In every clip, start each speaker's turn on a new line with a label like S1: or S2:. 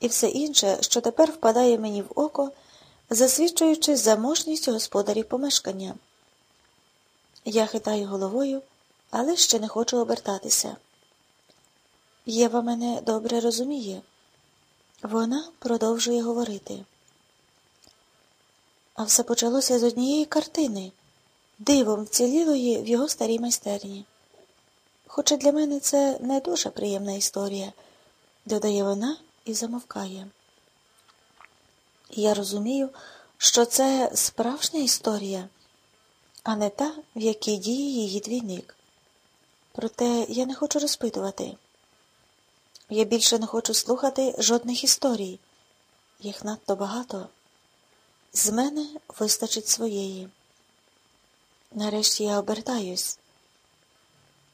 S1: і все інше, що тепер впадає мені в око, засвідчуючи заможність господарів помешкання. Я хитаю головою, але ще не хочу обертатися. Єва мене добре розуміє. Вона продовжує говорити. А все почалося з однієї картини, дивом вцілілої в його старій майстерні. Хоча для мене це не дуже приємна історія, додає вона і замовкає. Я розумію, що це справжня історія, а не та, в якій діє її двійник. Проте я не хочу розпитувати. Я більше не хочу слухати жодних історій. Їх надто багато. З мене вистачить своєї. Нарешті я обертаюсь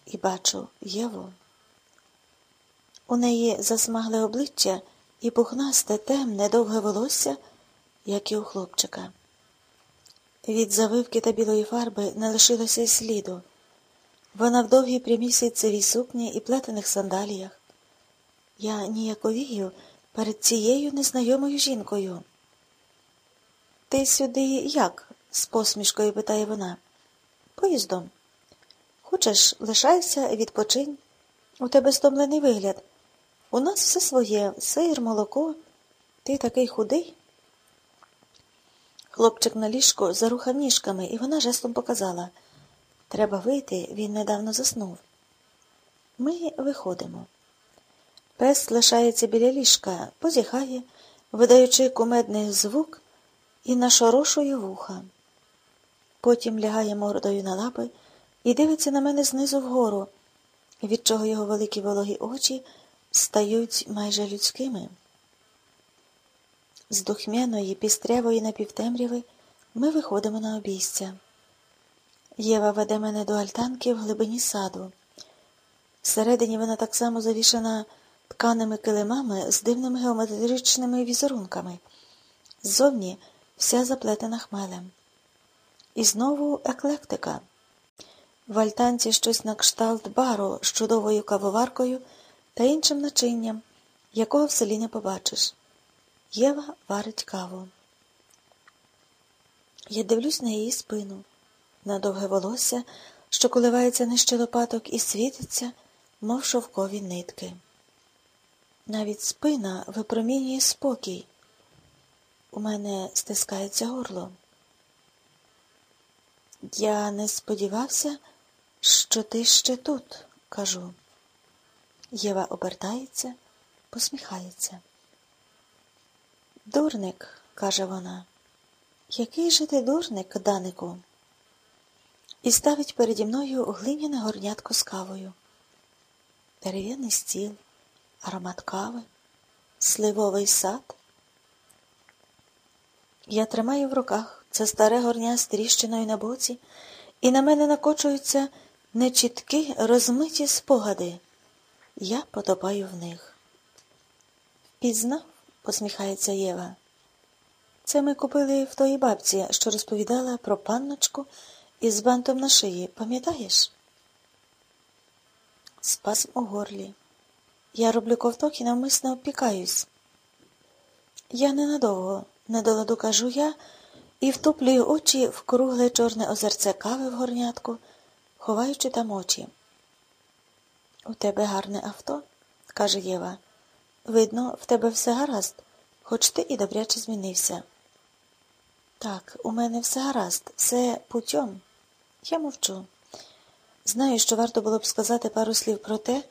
S1: і бачу Єву. У неї засмагле обличчя і пухнасте, темне, довге волосся, як і у хлопчика. Від завивки та білої фарби не лишилося й сліду. Вона в довгій прямій ситцевій сукні і плетених сандаліях. Я ніяковію перед цією незнайомою жінкою. Ти сюди як? з посмішкою питає вона. Поїздом. Хочеш, лишайся, відпочинь. У тебе стомлений вигляд. У нас все своє, сир, молоко. Ти такий худий. Хлопчик на ліжку зарухав ніжками, і вона жестом показала треба вийти, він недавно заснув. Ми виходимо. Пес лишається біля ліжка, позіхає, видаючи кумедний звук і нашорошує вуха. Потім лягає мордою на лапи і дивиться на мене знизу вгору, від чого його великі вологі очі стають майже людськими. З духмяної, пістрявої напівтемряви ми виходимо на обійстя. Єва веде мене до альтанки в глибині саду. Всередині вона так само завішана тканими килимами з дивними геометричними візерунками. Ззовні вся заплетена хмелем. І знову еклектика. В альтанці щось на кшталт бару з чудовою кавоваркою та іншим начинням, якого в селі не побачиш. Єва варить каву. Я дивлюсь на її спину, на довге волосся, що коливається нижче лопаток і світиться, мов шовкові нитки. Навіть спина випромінює спокій. У мене стискається горло. Я не сподівався, що ти ще тут, кажу. Єва обертається, посміхається. Дурник, каже вона, який же ти дурник, Данику? І ставить переді мною глиняне горнятко з кавою. Дерев'яний стіл, аромат кави, сливовий сад. Я тримаю в руках це старе горня з тріщиною на боці, і на мене накочуються нечіткі, розмиті спогади. Я потопаю в них. Пізнав, посміхається Єва. Це ми купили в тої бабці, що розповідала про панночку із бантом на шиї, пам'ятаєш? Спасм у горлі. Я роблю ковток і навмисно обпікаюсь. Я ненадовго, недоладу кажу я, і втуплюю очі в кругле чорне озерце кави в горнятку, ховаючи там очі. У тебе гарне авто, каже Єва. Видно, в тебе все гаразд, хоч ти і добряче змінився. Так, у мене все гаразд, все путьом. Я мовчу. Знаю, що варто було б сказати пару слів про те,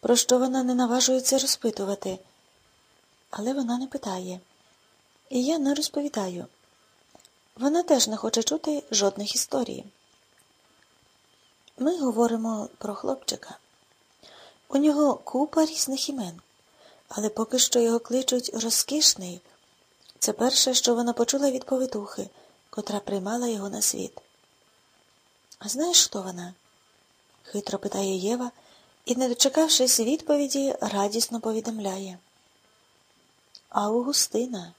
S1: про що вона не наважується розпитувати, але вона не питає. І я не розповідаю. Вона теж не хоче чути жодних історій. Ми говоримо про хлопчика. У нього купа різних імен, але поки що його кличуть розкішний. Це перше, що вона почула від повитухи, котра приймала його на світ. А знаєш, хто вона? хитро питає Єва і, не дочекавшись відповіді, радісно повідомляє. Августина.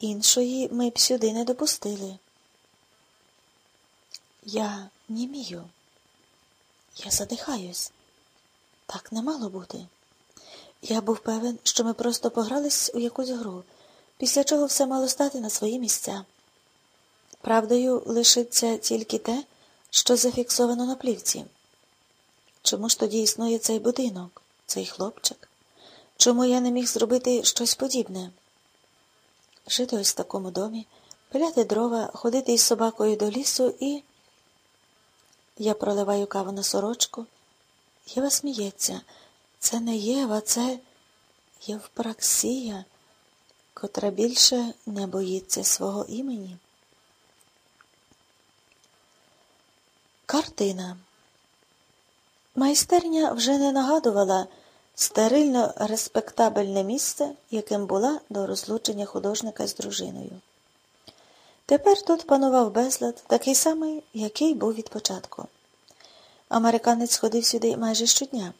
S1: Іншої ми б сюди не допустили. Я німію. Я задихаюсь. Так не мало бути. Я був певен, що ми просто погрались у якусь гру, після чого все мало стати на свої місця. Правдою лишиться тільки те, що зафіксовано на плівці. Чому ж тоді існує цей будинок, цей хлопчик? Чому я не міг зробити щось подібне? Жити ось в такому домі, пиляти дрова, ходити із собакою до лісу і. Я проливаю каву на сорочку. Єва сміється. Це не Єва, це Євпраксія, котра більше не боїться свого імені. Картина. Майстерня вже не нагадувала стерильно респектабельне місце, яким була до розлучення художника з дружиною. Тепер тут панував безлад, такий самий, який був від початку. Американець ходив сюди майже щодня.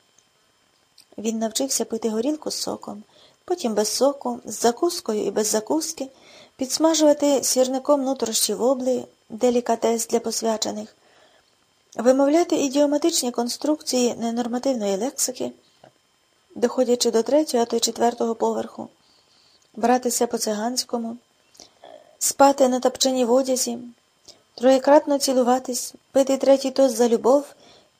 S1: Він навчився пити горілку з соком, потім без соку, з закускою і без закуски, підсмажувати сірником нутрощі вобли, делікатес для посвячених, вимовляти ідіоматичні конструкції ненормативної лексики, доходячи до третього, а то й четвертого поверху, братися по циганському, спати на тапчині в одязі, троєкратно цілуватись, пити третій тост за любов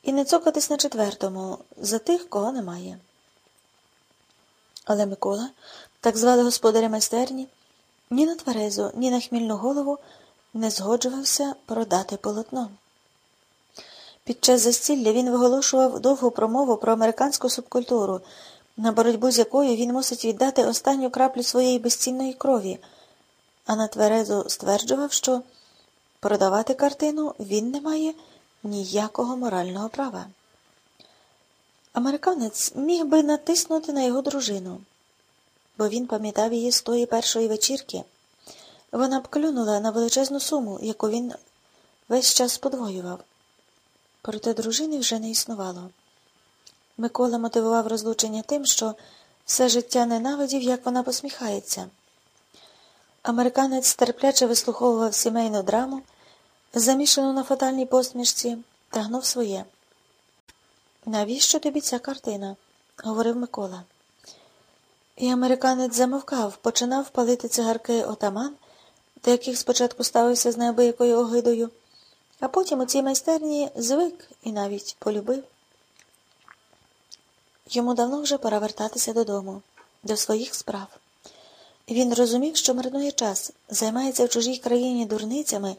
S1: і не цокатись на четвертому за тих, кого немає. Але Микола, так звали господаря майстерні, ні на тверезу, ні на хмільну голову не згоджувався продати полотно. Під час застілля він виголошував довгу промову про американську субкультуру, на боротьбу з якою він мусить віддати останню краплю своєї безцінної крові, а на тверезу стверджував, що продавати картину він не має ніякого морального права. Американець міг би натиснути на його дружину, бо він пам'ятав її з тої першої вечірки. Вона б клюнула на величезну суму, яку він весь час подвоював. Проте дружини вже не існувало. Микола мотивував розлучення тим, що все життя ненавидів, як вона посміхається. Американець терпляче вислуховував сімейну драму, замішану на фатальній посмішці, та гнув своє. Навіщо тобі ця картина? говорив Микола. І американець замовкав, починав палити цигарки отаман, до яких спочатку ставився з неабиякою огидою, а потім у цій майстерні звик і навіть полюбив. Йому давно вже пора вертатися додому, до своїх справ. Він розумів, що марнує час, займається в чужій країні дурницями,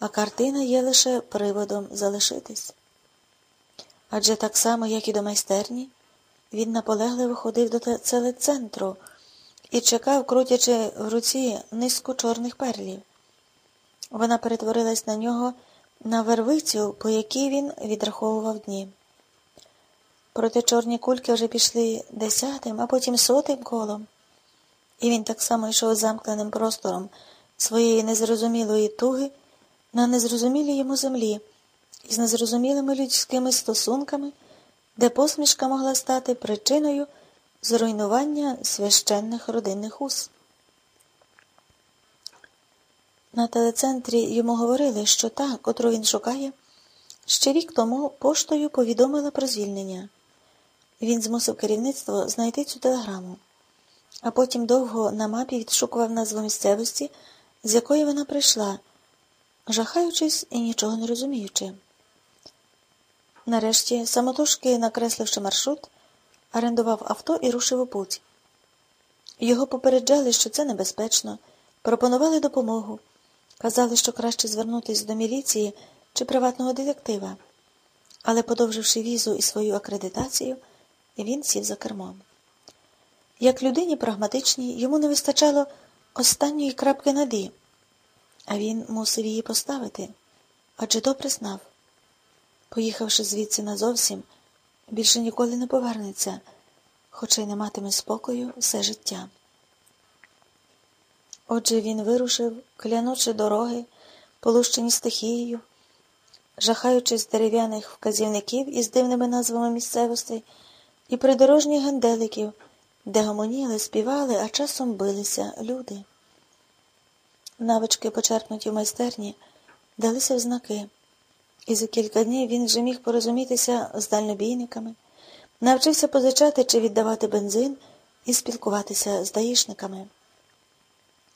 S1: а картина є лише приводом залишитись. Адже так само, як і до майстерні, він наполегливо ходив до телецентру і чекав, крутячи в руці низку чорних перлів. Вона перетворилась на нього на вервицю, по якій він відраховував дні. Проте чорні кульки вже пішли десятим, а потім сотим колом, і він так само йшов замкненим простором своєї незрозумілої туги на незрозумілій йому землі із незрозумілими людськими стосунками, де посмішка могла стати причиною зруйнування священних родинних уз. На телецентрі йому говорили, що та, котру він шукає, ще рік тому поштою повідомила про звільнення. Він змусив керівництво знайти цю телеграму, а потім довго на мапі відшукував назву місцевості, з якої вона прийшла, жахаючись і нічого не розуміючи. Нарешті, самотужки накресливши маршрут, орендував авто і рушив у путь. Його попереджали, що це небезпечно, пропонували допомогу, казали, що краще звернутися до міліції чи приватного детектива, але, подовживши візу і свою акредитацію, він сів за кермом. Як людині прагматичній, йому не вистачало останньої крапки над «і», а він мусив її поставити, адже добре знав. Поїхавши звідси назовсім, більше ніколи не повернеться, хоча й не матиме спокою все життя. Отже він вирушив, клянучи дороги, полущені стихією, жахаючись дерев'яних вказівників із дивними назвами місцевостей і придорожніх генделиків, де гомоніли, співали, а часом билися люди. Навички, почерпнуті в майстерні, далися в знаки і за кілька днів він вже міг порозумітися з дальнобійниками, Навчився позичати чи віддавати бензин і спілкуватися з даїшниками.